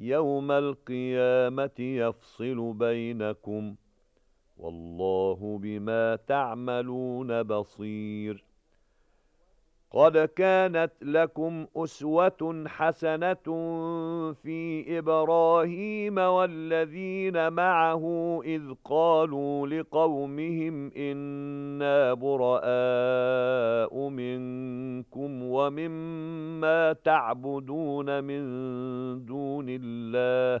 يوم القيامة يفصل بينكم والله بما تعملون بصير قد كانت لكم أسوة حسنة في إبراهيم والذين معه إذ قالوا لقومهم إنا براء منكم ومما تعبدون من دون الله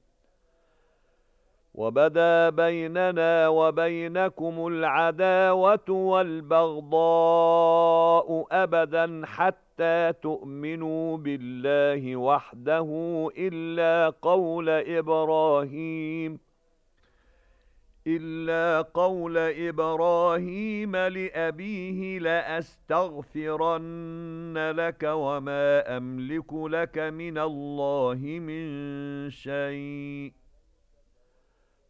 وَبَدَا بَيْنَنَا وَبَيْنَكُمُ الْعَدَاوَةُ وَالْبَغْضَاءُ أَبَدًا حَتَّى تُؤْمِنُوا بِاللَّهِ وَحْدَهُ إِلَّا قَوْلَ إِبْرَاهِيمَ إِلَّا قَوْلَ إِبْرَاهِيمَ لِأَبِيهِ لَأَسْتَغْفِرَنَّ لَكَ وَمَا أَمْلِكُ لَكَ مِنَ اللَّهِ مِنْ شَيْءٍ.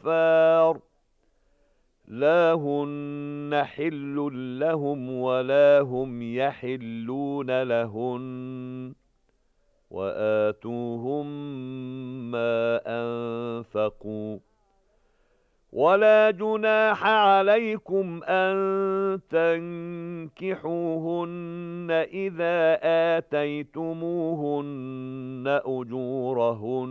الكفار لا هن حل لهم ولا هم يحلون لهن. وآتوهم ما أنفقوا. ولا جناح عليكم أن تنكحوهن إذا آتيتموهن أجورهن.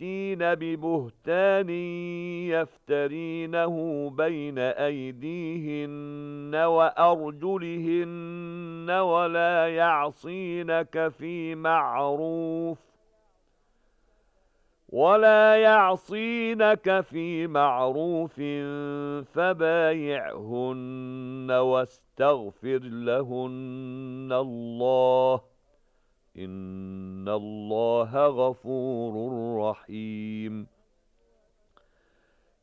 يَأْتِينَ بِبُهْتَانٍ يَفْتَرِينَهُ بَيْنَ أَيْدِيهِنَّ وَأَرْجُلِهِنَّ وَلَا يَعْصِينَكَ فِي مَعْرُوفٍ وَلَا يَعْصِينَكَ فِي مَعْرُوفٍ فَبَايِعْهُنَّ وَاسْتَغْفِرْ لَهُنَّ اللَّهَ إِنَّ اللَّهَ غَفُورٌ رَّحِيمٌ.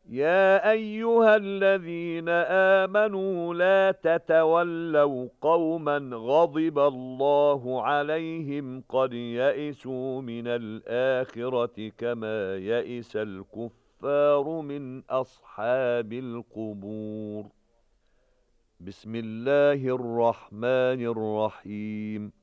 يَا أَيُّهَا الَّذِينَ آمَنُوا لَا تَتَوَلَّوْا قَوْمًا غَضِبَ اللَّهُ عَلَيْهِمْ قَدْ يَئِسُوا مِنَ الْآخِرَةِ كَمَا يَئِسَ الْكُفَّارُ مِنْ أَصْحَابِ الْقُبُورِ. بِسْمِ اللَّهِ الرَّحْمَنِ الرَّحِيمِ.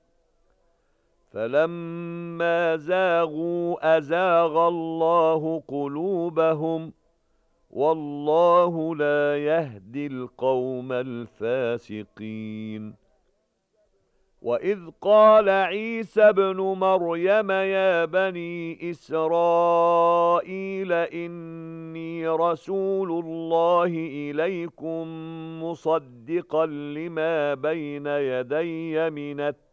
فَلَمَّا زَاغُوا أَزَاغَ اللَّهُ قُلُوبَهُمْ وَاللَّهُ لَا يَهْدِي الْقَوْمَ الْفَاسِقِينَ. وَإِذْ قَالَ عِيسَى ابْنُ مَرْيَمَ يَا بَنِي إِسْرَائِيلَ إِنِّي رَسُولُ اللَّهِ إِلَيْكُمْ مُصَدِّقًا لِمَا بَيْنَ يَدَيَّ مِنَ التَّوْرَاةِ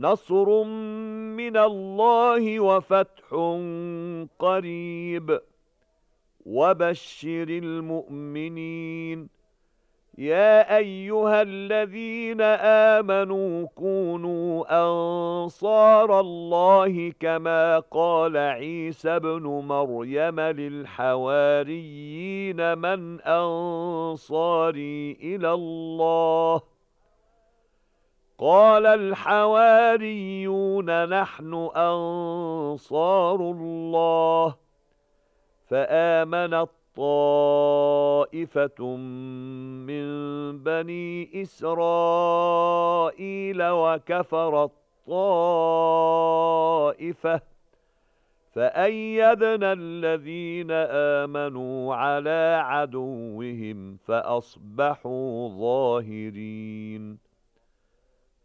نَصْرٌ مِنَ اللَّهِ وَفَتْحٌ قَرِيبٌ. وَبَشِّرِ الْمُؤْمِنِينَ. يَا أَيُّهَا الَّذِينَ آمَنُوا كُونُوا أَنصَارَ اللَّهِ كَمَا قَالَ عِيسَى ابْنُ مَرْيَمَ لِلْحَوَارِيِّينَ مَنْ أَنصَارِي إِلَى اللَّهِ قَالَ الْحَوَارِيُّونَ نَحْنُ أَنصَارُ اللَّهِ فَآمَنَتْ طَائِفَةٌ مِّن بَنِي إِسْرَائِيلَ وَكَفَرَتْ طَائِفَةٌ فَأَيَّدْنَا الَّذِينَ آمَنُوا عَلَى عَدُوِّهِمْ فَأَصْبَحُوا ظَاهِرِينَ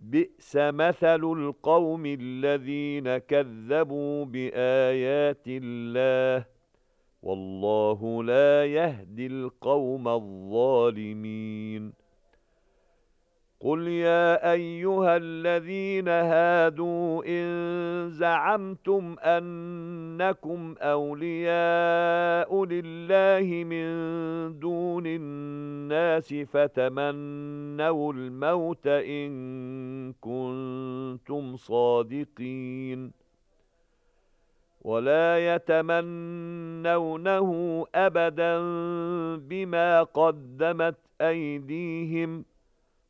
بِئْسَ مَثَلُ الْقَوْمِ الَّذِينَ كَذَّبُوا بِآيَاتِ اللَّهِ وَاللَّهُ لَا يَهْدِي الْقَوْمَ الظَّالِمِينَ قُلْ يَا أَيُّهَا الَّذِينَ هَادُوا إِن زَعَمْتُمْ أَنَّكُمْ أَوْلِيَاءُ لِلَّهِ مِن دُونِ النَّاسِ فَتَمَنَّوُا الْمَوْتَ إِن كُنتُمْ صَادِقِينَ وَلَا يَتَمَنَّوْنَهُ أبدا بما قدمت أيديهم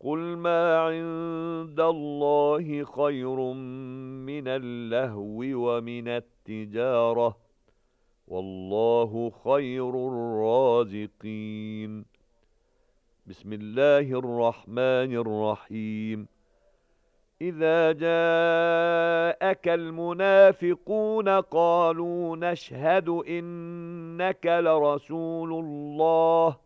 قُلْ مَا عِندَ اللَّهِ خَيْرٌ مِنَ اللَّهْوِ وَمِنَ التِّجَارَةِ وَاللَّهُ خَيْرُ الرَّازِقِينَ. بِسْمِ اللَّهِ الرَّحْمَنِ الرَّحِيمِ. إِذَا جَاءَكَ الْمُنَافِقُونَ قَالُوا نَشْهَدُ إِنَّكَ لَرَسُولُ اللَّهِ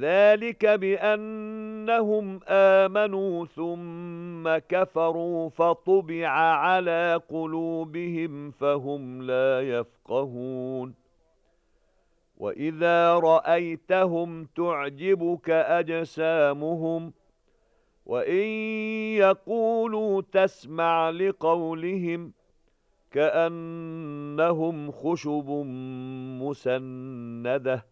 ذَلِكَ بِأَنَّهُمْ آمَنُوا ثُمَّ كَفَرُوا فَطُبِعَ عَلَى قُلُوبِهِمْ فَهُمْ لَا يَفْقَهُونَ. وَإِذَا رَأَيْتَهُمْ تُعْجِبُكَ أَجْسَامُهُمْ وَإِن يَقُولُوا تَسْمَعْ لِقَوْلِهِمْ كَأَنَّهُمْ خُشُبٌ مُّسَنَّدَةٌ.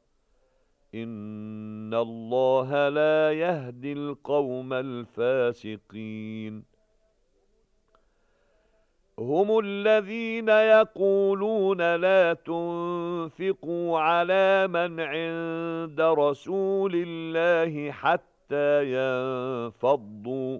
إِنَّ اللَّهَ لَا يَهْدِي الْقَوْمَ الْفَاسِقِينَ هُمُ الَّذِينَ يَقُولُونَ لَا تُنْفِقُوا عَلَى مَنْ عِندَ رَسُولِ اللَّهِ حَتَّى يَنفَضُّوا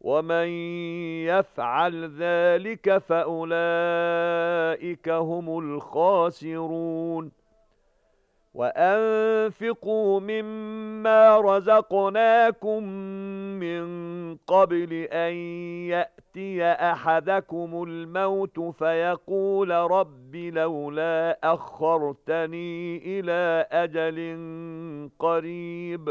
وَمَن يَفْعَلْ ذَلِكَ فَأُولَئِكَ هُمُ الْخَاسِرُونَ وَأَنفِقُوا مِمَّا رَزَقْنَاكُم مِّن قَبْلِ أَن يَأْتِيَ أَحَدَكُمُ الْمَوْتُ فَيَقُولَ رَبِّ لَوْلَا أَخَّرْتَنِي إِلَى أَجَلٍ قَرِيبٍ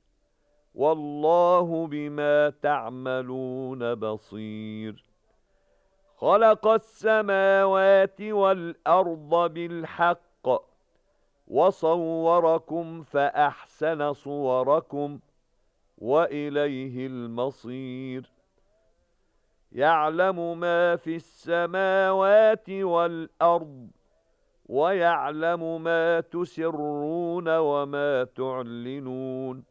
والله بما تعملون بصير. خلق السماوات والأرض بالحق وصوركم فأحسن صوركم وإليه المصير. يعلم ما في السماوات والأرض ويعلم ما تسرون وما تعلنون.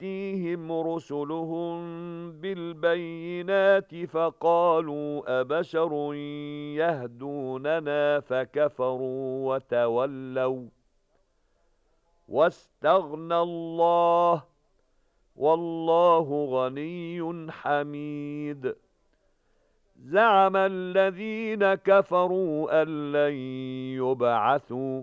تَأْتِيهِمْ رُسُلُهُم بِالْبَيِّنَاتِ فَقَالُوا أَبَشَرٌ يَهْدُونَنَا فَكَفَرُوا وَتَوَلَّوْا وَاسْتَغْنَى اللَّهُ وَاللَّهُ غَنِيٌّ حَمِيدٌ زَعَمَ الَّذِينَ كَفَرُوا أَن لَّن يُبْعَثُوا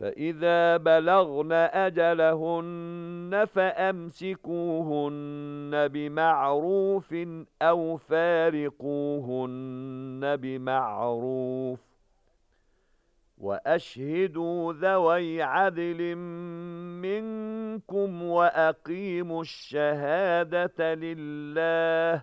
فإذا بلغن أجلهن فأمسكوهن بمعروف أو فارقوهن بمعروف وَأَشْهِدُوا ذَوَيْ عَدْلٍ مِنْكُمْ وَأَقِيمُوا الشَّهَادَةَ لِلَّهِ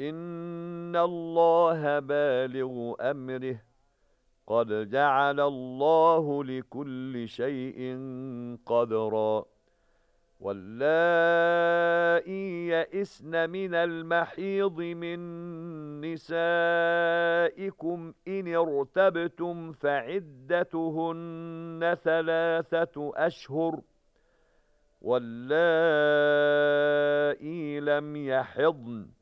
إن الله بالغ أمره. قد جعل الله لكل شيء قدرا. واللائي يئسن من المحيض من نسائكم إن ارتبتم فعدتهن ثلاثة أشهر. واللائي لم يحضن.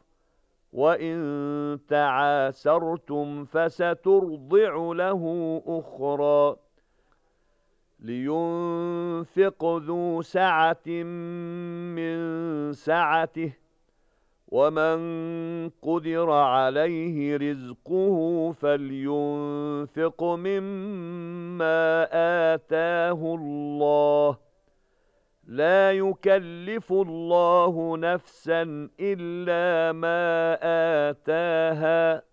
وَإِنْ تَعَاسَرْتُمْ فَسَتُرْضِعُ لَهُ أُخْرَى لِيُنْفِقْ ذُو سَعَةٍ مِنْ سَعَتِهِ وَمَن قُدِرَ عَلَيْهِ رِزْقُهُ فَلْيُنفِقْ مِمَّا آتَاهُ اللَّهُ لَا يُكَلِّفُ اللَّهُ نَفْسًا إِلَّا مَا آتَاهَا.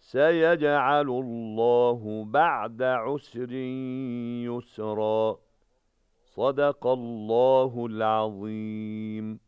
سَيَجْعَلُ اللَّهُ بَعْدَ عُسْرٍ يُسْرًا. صدق الله العظيم.